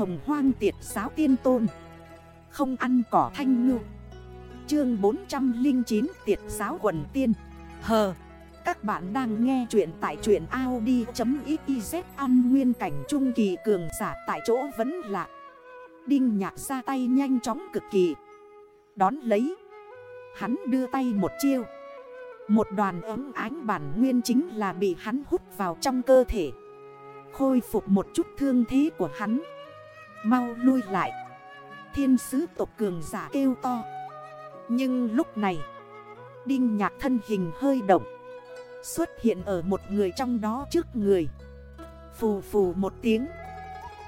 hồng hoang tiệt giáo tiên tôn. Không ăn cỏ thanh ngư. Chương 409 tiệt giáo quần tiên. Hờ, Các bạn đang nghe chuyện tại truyện Audi.xyz An nguyên cảnh trung kỳ cường giả tại chỗ vẫn lạ. Đinh nhạc ra tay nhanh chóng cực kỳ. Đón lấy, Hắn đưa tay một chiêu. Một đoàn ấm ánh bản nguyên chính là bị hắn hút vào trong cơ thể. Khôi phục một chút thương thế của hắn. Mau lui lại. Thiên sứ tộc cường giả kêu to. Nhưng lúc này, Đinh nhạc thân hình hơi động. Xuất hiện ở một người trong đó trước người. Phù phù một tiếng.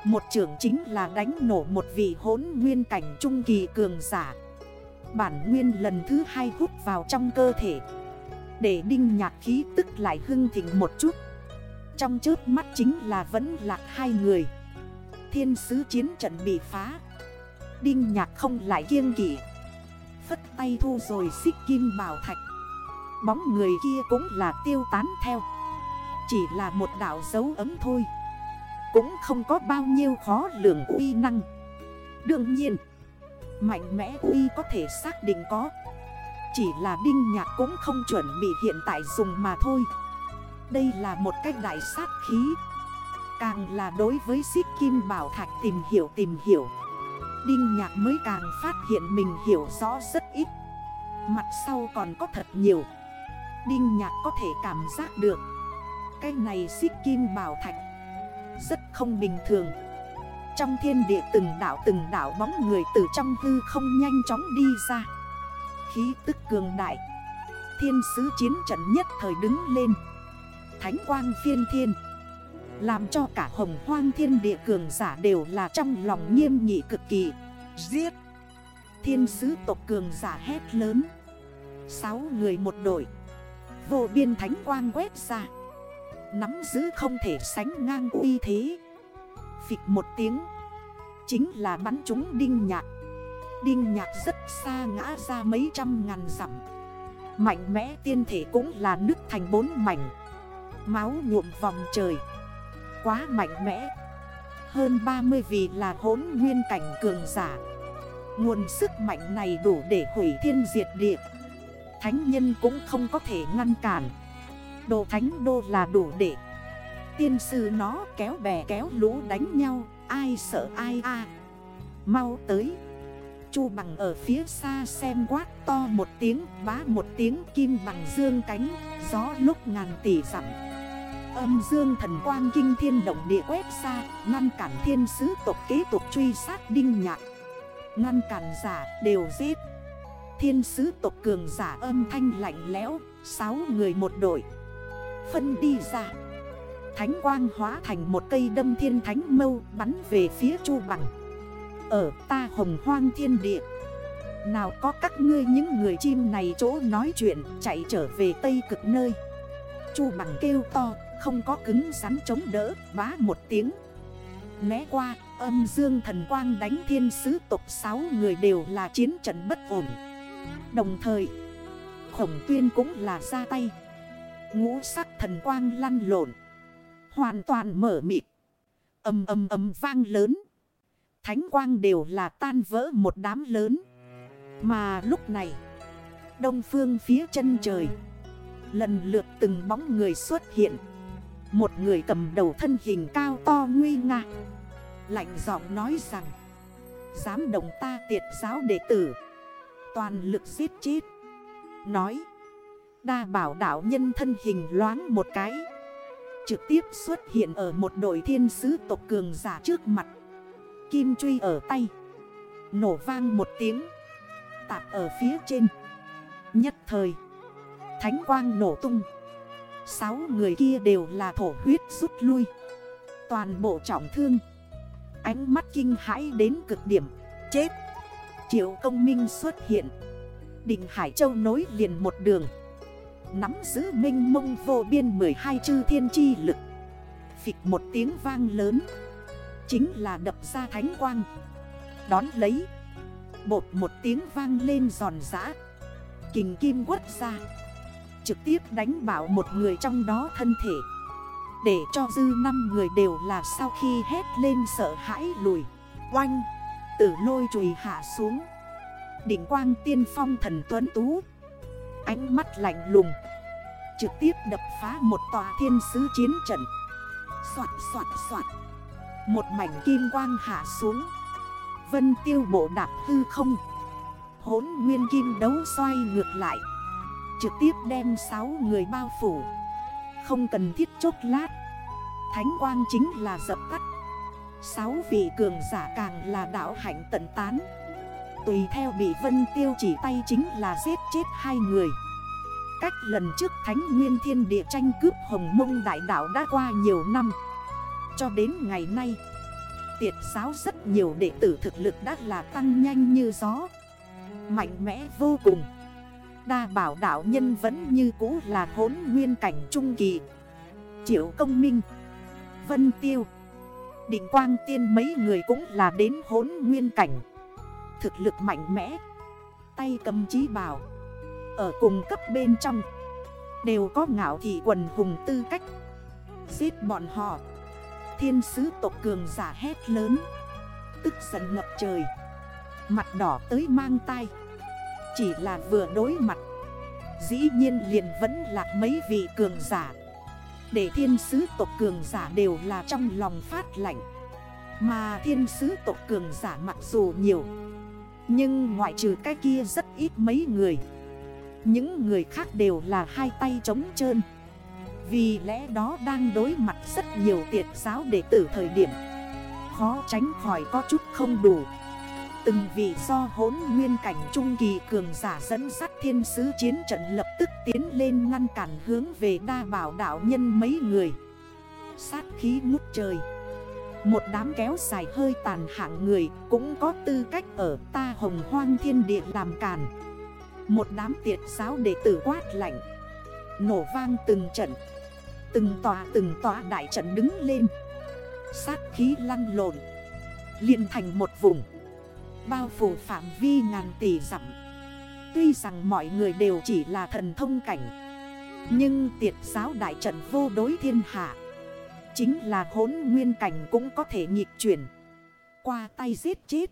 Một trưởng chính là đánh nổ một vị hốn nguyên cảnh trung kỳ cường giả. Bản nguyên lần thứ hai hút vào trong cơ thể. Để đinh nhạc khí tức lại hưng thịnh một chút. Trong trước mắt chính là vẫn lạc hai người. Thiên sứ chiến trận bị phá. Đinh nhạc không lại kiêng kỷ Phất tay thu rồi xích kim bảo thạch. Bóng người kia cũng là tiêu tán theo. Chỉ là một đảo dấu ấm thôi. Cũng không có bao nhiêu khó lường uy năng. Đương nhiên, Mạnh mẽ uy có thể xác định có. Chỉ là đinh nhạc cũng không chuẩn bị hiện tại dùng mà thôi. Đây là một cách đại sát khí. Càng là đối với xích kim bảo thạch tìm hiểu tìm hiểu. Đinh nhạc mới càng phát hiện mình hiểu rõ rất ít. Mặt sau còn có thật nhiều. Đinh nhạc có thể cảm giác được. Cái này xích kim bảo thạch Rất không bình thường. Trong thiên địa từng đảo từng đảo bóng người từ trong hư không nhanh chóng đi ra. Khí tức cường đại. Thiên sứ chiến trận nhất thời đứng lên. Thánh quang phiên thiên làm cho cả hồng hoang thiên địa cường giả đều là trong lòng nghiêm nghị cực kỳ. Giết! Thiên sứ tộc cường giả hét lớn. Sáu người một đội. Vô biên thánh quang quét ra. Nắm giữ không thể sánh ngang uy thế. Phịch một tiếng. Chính là bắn chúng đinh nhạc. Đinh nhạc rất xa ngã ra mấy trăm ngàn dặm. Mạnh mẽ tiên thể cũng là nứt thành bốn mảnh. Máu nhuộm vòng trời quá mạnh mẽ. Hơn 30 vị là hốn nguyên cảnh cường giả. Nguồn sức mạnh này đủ để hủy thiên diệt địa. Thánh nhân cũng không có thể ngăn cản. Đồ thánh đô là đủ để. Tiên sư nó kéo bè kéo lũ đánh nhau, Ai sợ ai a. Mau tới. Chu bằng ở phía xa xem quát to một tiếng, Bá một tiếng kim bằng dương cánh, Gió lúc ngàn tỷ dặm. Âm dương thần quang kinh thiên động địa quét xa, Ngăn cản thiên sứ tộc kế tục truy sát đinh nhạc. Ngăn cản giả đều giết. Thiên sứ tộc cường giả âm thanh lạnh lẽo, Sáu người một đội. Phân đi ra. Thánh quang hóa thành một cây đâm thiên thánh mâu, Bắn về phía chu bằng. Ở ta hồng hoang thiên địa. Nào có các ngươi những người chim này chỗ nói chuyện, Chạy trở về tây cực nơi. Chu bằng kêu to không có cứng rắn chống đỡ, bá một tiếng. Né qua, âm dương thần quang đánh thiên sứ tộc 6 người đều là chiến trận bất ổn. Đồng thời, khổng tuyên cũng là ra tay. Ngũ sắc thần quang lăn lộn, Hoàn toàn mở mịt. Âm âm âm vang lớn. Thánh quang đều là tan vỡ một đám lớn. Mà lúc này, Đông phương phía chân trời, Lần lượt từng bóng người xuất hiện một người cầm đầu thân hình cao to nguy nga. Lạnh giọng nói rằng, Dám đồng ta tiệt giáo đệ tử. Toàn lực giết chết. Nói, Đa bảo đảo nhân thân hình loáng một cái. Trực tiếp xuất hiện ở một đội thiên sứ tộc cường giả trước mặt. Kim truy ở tay. Nổ vang một tiếng. Tạp ở phía trên. Nhất thời, Thánh quang nổ tung. Sáu người kia đều là thổ huyết rút lui. Toàn bộ trọng thương. Ánh mắt kinh hãi đến cực điểm. Chết. Triệu công minh xuất hiện. Đình Hải Châu nối liền một đường. Nắm giữ minh mông vô biên 12 chư thiên chi lực. Phịch một tiếng vang lớn. Chính là đập ra thánh quang. Đón lấy. Bột một tiếng vang lên giòn giã. Kình kim quất ra. Trực tiếp đánh bảo một người trong đó thân thể. Để cho dư năm người đều là sau khi hét lên sợ hãi lùi. Oanh, Tử lôi chùy hạ xuống. Đỉnh quang tiên phong thần tuấn tú. Ánh mắt lạnh lùng. Trực tiếp đập phá một tòa thiên sứ chiến trận. Xoạt xoạt xoạt. Một mảnh kim quang hạ xuống. Vân tiêu bộ đạp hư không. Hốn nguyên kim đấu xoay ngược lại. Trực tiếp đem 6 người bao phủ. Không cần thiết chốt lát. Thánh quang chính là dập tắt. Sáu vị cường giả càng là đạo hạnh tận tán. Tùy theo bị vân tiêu chỉ tay chính là giết chết hai người. Cách lần trước Thánh Nguyên Thiên Địa tranh cướp Hồng Mông Đại Đạo đã qua nhiều năm. Cho đến ngày nay, Tiệt giáo rất nhiều đệ tử thực lực đã là tăng nhanh như gió. Mạnh mẽ vô cùng. Đa bảo đạo nhân vẫn như cũ là hốn nguyên cảnh trung kỳ. Triệu công minh, Vân tiêu, Định quang tiên mấy người cũng là đến hốn nguyên cảnh. Thực lực mạnh mẽ, Tay cầm chí bảo, Ở cùng cấp bên trong, Đều có ngạo thị quần hùng tư cách. Giết bọn họ, Thiên sứ tộc cường giả hét lớn, Tức giận ngập trời, Mặt đỏ tới mang tay chỉ là vừa đối mặt. Dĩ nhiên liền vẫn là mấy vị cường giả. Để thiên sứ tộc cường giả đều là trong lòng phát lạnh. Mà thiên sứ tộc cường giả mặc dù nhiều, Nhưng ngoại trừ cái kia rất ít mấy người. Những người khác đều là hai tay trống trơn. Vì lẽ đó đang đối mặt rất nhiều tiệt giáo đệ tử thời điểm, Khó tránh khỏi có chút không đủ. Từng vị do hốn nguyên cảnh trung kỳ cường giả dẫn sát thiên sứ chiến trận lập tức tiến lên ngăn cản hướng về đa bảo đạo nhân mấy người. Sát khí ngút trời. Một đám kéo dài hơi tàn hạng người cũng có tư cách ở ta hồng hoang thiên địa làm càn. Một đám tiệt giáo đệ tử quát lạnh. Nổ vang từng trận. Từng tòa từng tòa đại trận đứng lên. Sát khí lăn lộn. Liền thành một vùng. Bao phủ phạm vi ngàn tỷ dặm. Tuy rằng mọi người đều chỉ là thần thông cảnh, Nhưng tiệt giáo đại trận vô đối thiên hạ, Chính là hốn nguyên cảnh cũng có thể nhịp chuyển, Qua tay giết chết.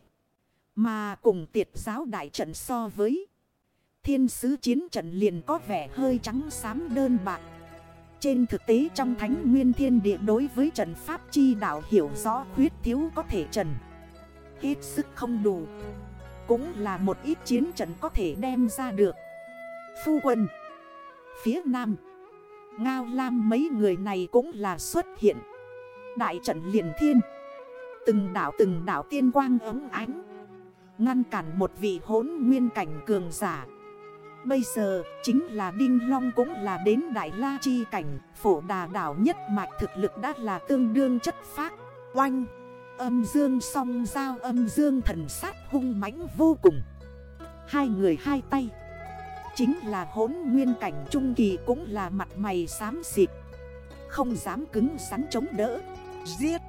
Mà cùng tiệt giáo đại trận so với, Thiên sứ chiến trận liền có vẻ hơi trắng xám đơn bạc. Trên thực tế trong thánh nguyên thiên địa đối với trận pháp chi đạo hiểu rõ khuyết thiếu có thể trần. Hết sức không đủ. Cũng là một ít chiến trận có thể đem ra được. Phu quân, Phía nam, Ngao Lam mấy người này cũng là xuất hiện. Đại trận liền thiên. Từng đảo từng đảo tiên quang ấm ánh. Ngăn cản một vị hốn nguyên cảnh cường giả. Bây giờ chính là Đinh Long cũng là đến Đại La Chi cảnh, Phổ đà đảo nhất mạch thực lực đã là tương đương chất phác, Oanh. Âm dương song giao âm dương thần sát hung mãnh vô cùng. Hai người hai tay. Chính là hốn nguyên cảnh trung kỳ cũng là mặt mày xám xịt. Không dám cứng rắn chống đỡ. Giết.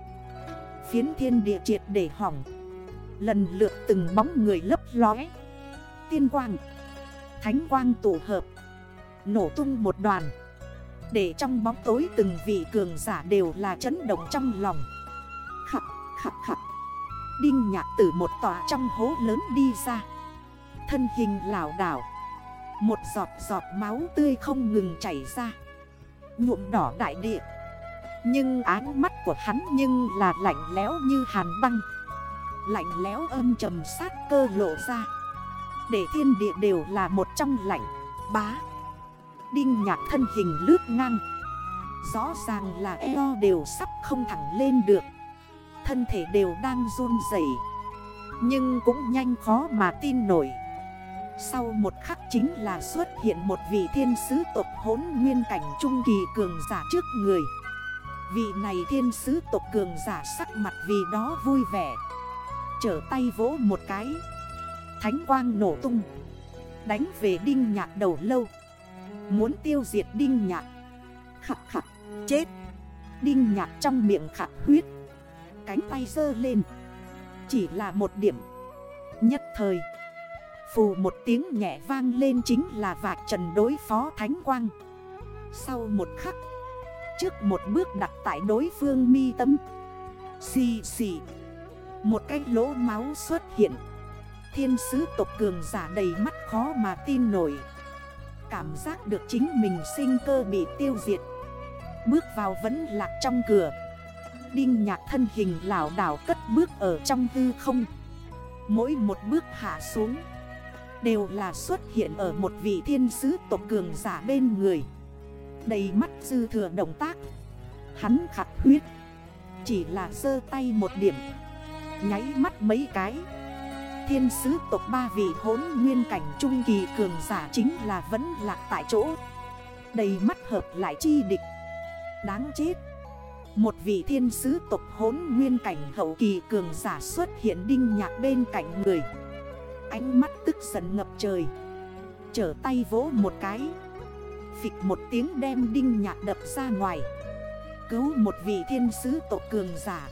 Phiến thiên địa triệt để hỏng. Lần lượt từng bóng người lấp lóe. Tiên quang. Thánh quang tổ hợp. Nổ tung một đoàn. Để trong bóng tối từng vị cường giả đều là chấn động trong lòng. Khắc khập khắc Đinh nhạc từ một tòa trong hố lớn đi ra. Thân hình lảo đảo. Một giọt giọt máu tươi không ngừng chảy ra. Nhuộm đỏ đại địa. Nhưng ánh mắt của hắn nhưng là lạnh lẽo như hàn băng. Lạnh lẽo âm trầm sát cơ lộ ra. Để thiên địa đều là một trong lạnh, Bá. Đinh nhạc thân hình lướt ngang. Rõ ràng là eo đều sắp không thẳng lên được. Thân thể đều đang run dậy Nhưng cũng nhanh khó mà tin nổi. Sau một khắc chính là xuất hiện một vị thiên sứ tộc hốn nguyên cảnh trung kỳ cường giả trước người. Vị này thiên sứ tộc cường giả sắc mặt vì đó vui vẻ, Trở tay vỗ một cái. Thánh quang nổ tung, Đánh về đinh nhạc đầu lâu. Muốn tiêu diệt đinh nhạc. Khặt khặt chết. Đinh nhạc trong miệng khặt huyết. Cánh tay dơ lên. Chỉ là một điểm. Nhất thời, Phù một tiếng nhẹ vang lên chính là vạc trần đối phó thánh quang. Sau một khắc, Trước một bước đặt tại đối phương mi tâm. Xì xì, Một cái lỗ máu xuất hiện. Thiên sứ tộc cường giả đầy mắt khó mà tin nổi. Cảm giác được chính mình sinh cơ bị tiêu diệt. Bước vào vẫn lạc trong cửa. Đinh nhạc thân hình lảo đảo cất bước ở trong tư không. Mỗi một bước hạ xuống, Đều là xuất hiện ở một vị thiên sứ tộc cường giả bên người. Đầy mắt dư thừa động tác, Hắn khặt huyết, Chỉ là sơ tay một điểm, Nháy mắt mấy cái. Thiên sứ tộc ba vị hốn nguyên cảnh trung kỳ cường giả chính là vẫn lạc tại chỗ. Đầy mắt hợp lại chi địch, Đáng chết. Một vị thiên sứ tộc hốn nguyên cảnh hậu kỳ cường giả xuất hiện đinh nhạc bên cạnh người. Ánh mắt tức giận ngập trời. Chở tay vỗ một cái. Phịch một tiếng đem đinh nhạc đập ra ngoài. Cứu một vị thiên sứ tộc cường giả.